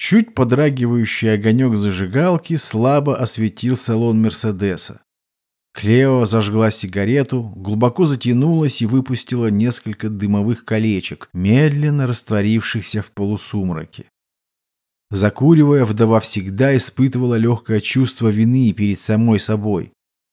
Чуть подрагивающий огонек зажигалки слабо осветил салон Мерседеса. Клео зажгла сигарету, глубоко затянулась и выпустила несколько дымовых колечек, медленно растворившихся в полусумраке. Закуривая, вдова всегда испытывала легкое чувство вины перед самой собой.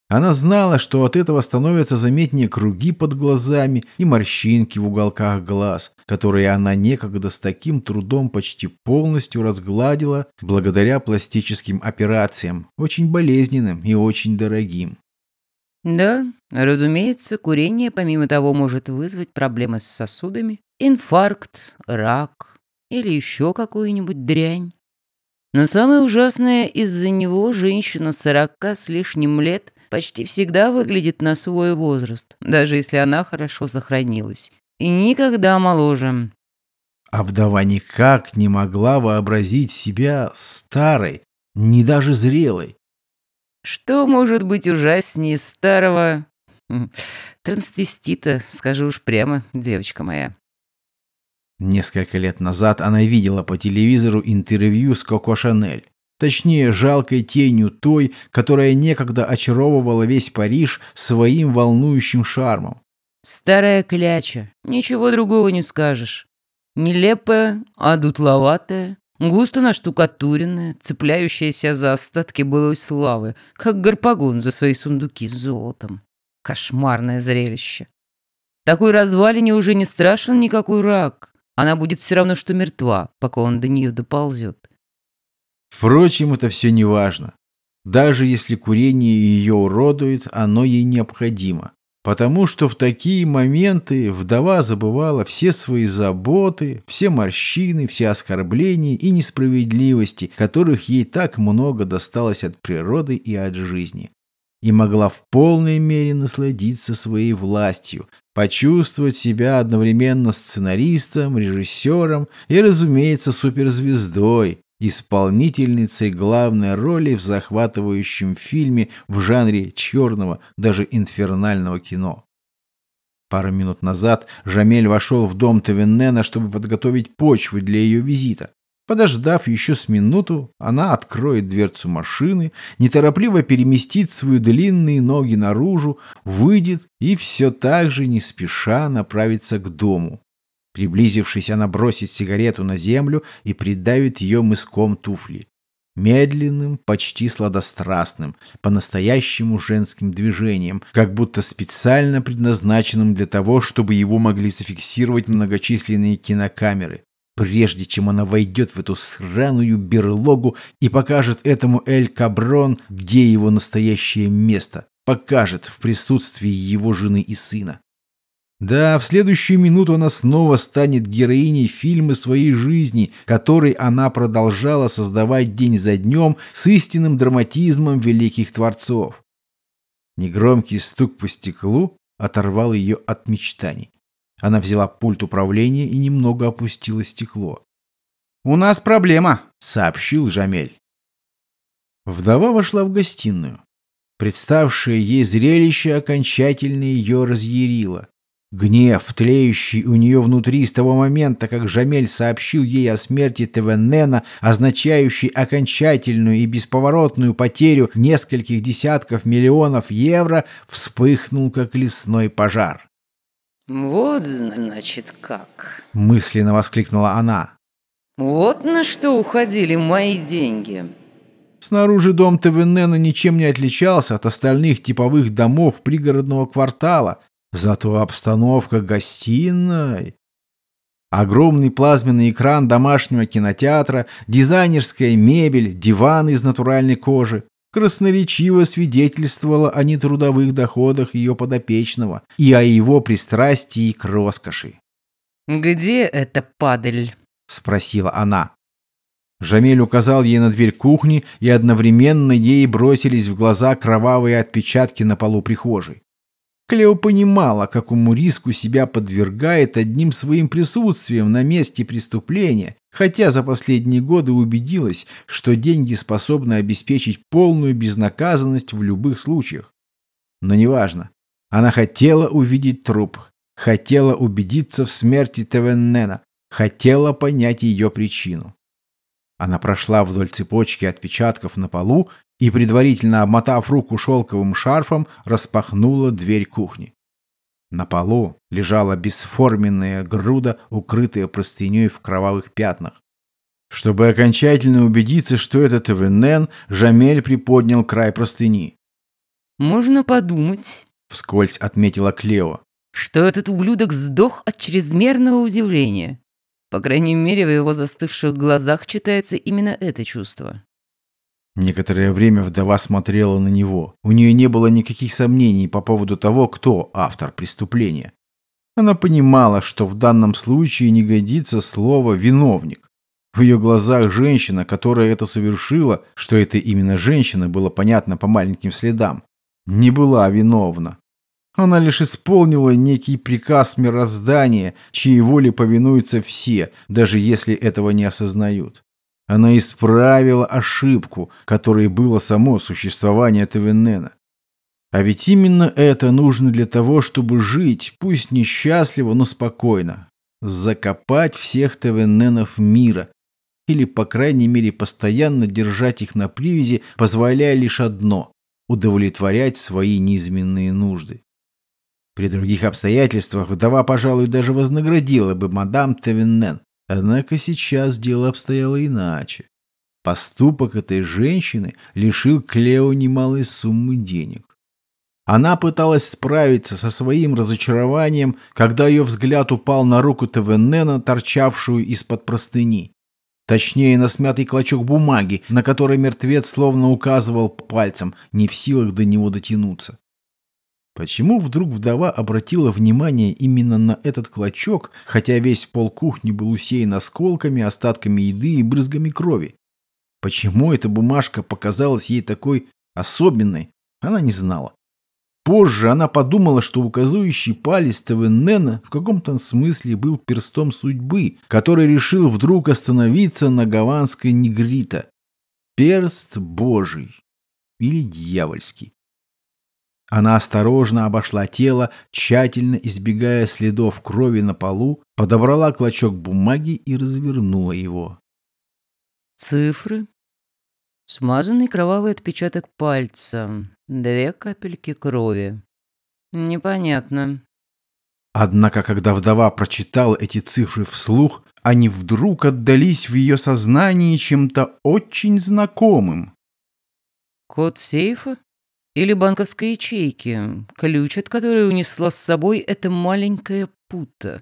Она знала, что от этого становятся заметнее круги под глазами и морщинки в уголках глаз, которые она некогда с таким трудом почти полностью разгладила благодаря пластическим операциям, очень болезненным и очень дорогим. Да, разумеется, курение помимо того может вызвать проблемы с сосудами, инфаркт, рак или еще какую-нибудь дрянь. Но самое ужасное, из-за него женщина сорока с лишним лет почти всегда выглядит на свой возраст, даже если она хорошо сохранилась. И никогда моложе. А вдова никак не могла вообразить себя старой, не даже зрелой. Что может быть ужаснее старого трансвестита, скажу уж прямо, девочка моя. Несколько лет назад она видела по телевизору интервью с Коко Шанель. Точнее, жалкой тенью той, которая некогда очаровывала весь Париж своим волнующим шармом. Старая кляча, ничего другого не скажешь. Нелепая, а дутловатая, густо наштукатуренная, цепляющаяся за остатки былой славы, как гарпагон за свои сундуки с золотом. Кошмарное зрелище. Такой развалине уже не страшен никакой рак. Она будет все равно, что мертва, пока он до нее доползет. Впрочем, это все не важно. Даже если курение ее уродует, оно ей необходимо. Потому что в такие моменты вдова забывала все свои заботы, все морщины, все оскорбления и несправедливости, которых ей так много досталось от природы и от жизни. И могла в полной мере насладиться своей властью, почувствовать себя одновременно сценаристом, режиссером и, разумеется, суперзвездой, исполнительницей главной роли в захватывающем фильме в жанре черного, даже инфернального кино. Пару минут назад Жамель вошел в дом Тавеннена, чтобы подготовить почву для ее визита. Подождав еще с минуту, она откроет дверцу машины, неторопливо переместит свои длинные ноги наружу, выйдет и все так же не спеша направится к дому. Приблизившись, она бросит сигарету на землю и придавит ее мыском туфли. Медленным, почти сладострастным, по-настоящему женским движением, как будто специально предназначенным для того, чтобы его могли зафиксировать многочисленные кинокамеры. Прежде чем она войдет в эту сраную берлогу и покажет этому Эль Каброн, где его настоящее место, покажет в присутствии его жены и сына. Да, в следующую минуту она снова станет героиней фильма своей жизни, который она продолжала создавать день за днем с истинным драматизмом великих творцов. Негромкий стук по стеклу оторвал ее от мечтаний. Она взяла пульт управления и немного опустила стекло. «У нас проблема», — сообщил Жамель. Вдова вошла в гостиную. Представшее ей зрелище окончательно ее разъярило. Гнев, тлеющий у нее внутри с того момента, как Жамель сообщил ей о смерти Тевенена, означающей окончательную и бесповоротную потерю нескольких десятков миллионов евро, вспыхнул, как лесной пожар. «Вот, значит, как!» — мысленно воскликнула она. «Вот на что уходили мои деньги!» Снаружи дом Тевенена ничем не отличался от остальных типовых домов пригородного квартала, Зато обстановка гостиной... Огромный плазменный экран домашнего кинотеатра, дизайнерская мебель, диван из натуральной кожи красноречиво свидетельствовала о нетрудовых доходах ее подопечного и о его пристрастии к роскоши. «Где эта падаль?» – спросила она. Жамель указал ей на дверь кухни, и одновременно ей бросились в глаза кровавые отпечатки на полу прихожей. Клео понимала, какому риску себя подвергает одним своим присутствием на месте преступления, хотя за последние годы убедилась, что деньги способны обеспечить полную безнаказанность в любых случаях. Но неважно. Она хотела увидеть труп, хотела убедиться в смерти Тевеннена, хотела понять ее причину. Она прошла вдоль цепочки отпечатков на полу и, предварительно обмотав руку шелковым шарфом, распахнула дверь кухни. На полу лежала бесформенная груда, укрытая простыней в кровавых пятнах. Чтобы окончательно убедиться, что это ТВНН, Жамель приподнял край простыни. «Можно подумать», — вскользь отметила Клео, «что этот ублюдок сдох от чрезмерного удивления. По крайней мере, в его застывших глазах читается именно это чувство». Некоторое время вдова смотрела на него. У нее не было никаких сомнений по поводу того, кто автор преступления. Она понимала, что в данном случае не годится слово «виновник». В ее глазах женщина, которая это совершила, что это именно женщина, было понятно по маленьким следам, не была виновна. Она лишь исполнила некий приказ мироздания, чьей воле повинуются все, даже если этого не осознают. Она исправила ошибку, которой было само существование Тавенена. А ведь именно это нужно для того, чтобы жить, пусть несчастливо, но спокойно. Закопать всех Тавененов мира. Или, по крайней мере, постоянно держать их на привязи, позволяя лишь одно – удовлетворять свои низменные нужды. При других обстоятельствах вдова, пожалуй, даже вознаградила бы мадам Тавеннен. Однако сейчас дело обстояло иначе. Поступок этой женщины лишил Клео немалой суммы денег. Она пыталась справиться со своим разочарованием, когда ее взгляд упал на руку Тавеннена, торчавшую из-под простыни. Точнее, на смятый клочок бумаги, на который мертвец словно указывал пальцем, не в силах до него дотянуться. Почему вдруг вдова обратила внимание именно на этот клочок, хотя весь пол кухни был усеян осколками, остатками еды и брызгами крови? Почему эта бумажка показалась ей такой особенной, она не знала. Позже она подумала, что указующий палец ТВНена в каком-то смысле был перстом судьбы, который решил вдруг остановиться на гаванской негрита. Перст Божий или дьявольский. Она осторожно обошла тело, тщательно избегая следов крови на полу, подобрала клочок бумаги и развернула его. Цифры. Смазанный кровавый отпечаток пальца. Две капельки крови. Непонятно. Однако, когда вдова прочитала эти цифры вслух, они вдруг отдались в ее сознании чем-то очень знакомым. Код сейфа? Или банковской ячейки, ключ от которой унесла с собой эта маленькая пута.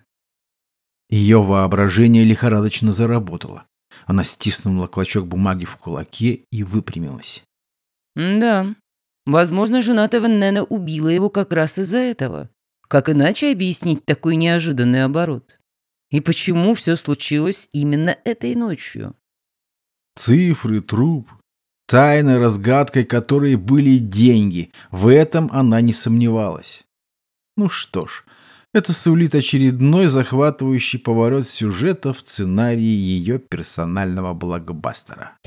Ее воображение лихорадочно заработало. Она стиснула клочок бумаги в кулаке и выпрямилась. «Да, возможно, жена Тавеннена убила его как раз из-за этого. Как иначе объяснить такой неожиданный оборот? И почему все случилось именно этой ночью?» Цифры, труп, Тайной разгадкой которой были деньги. В этом она не сомневалась. Ну что ж, это сулит очередной захватывающий поворот сюжета в сценарии ее персонального блокбастера.